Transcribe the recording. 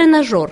тренажер.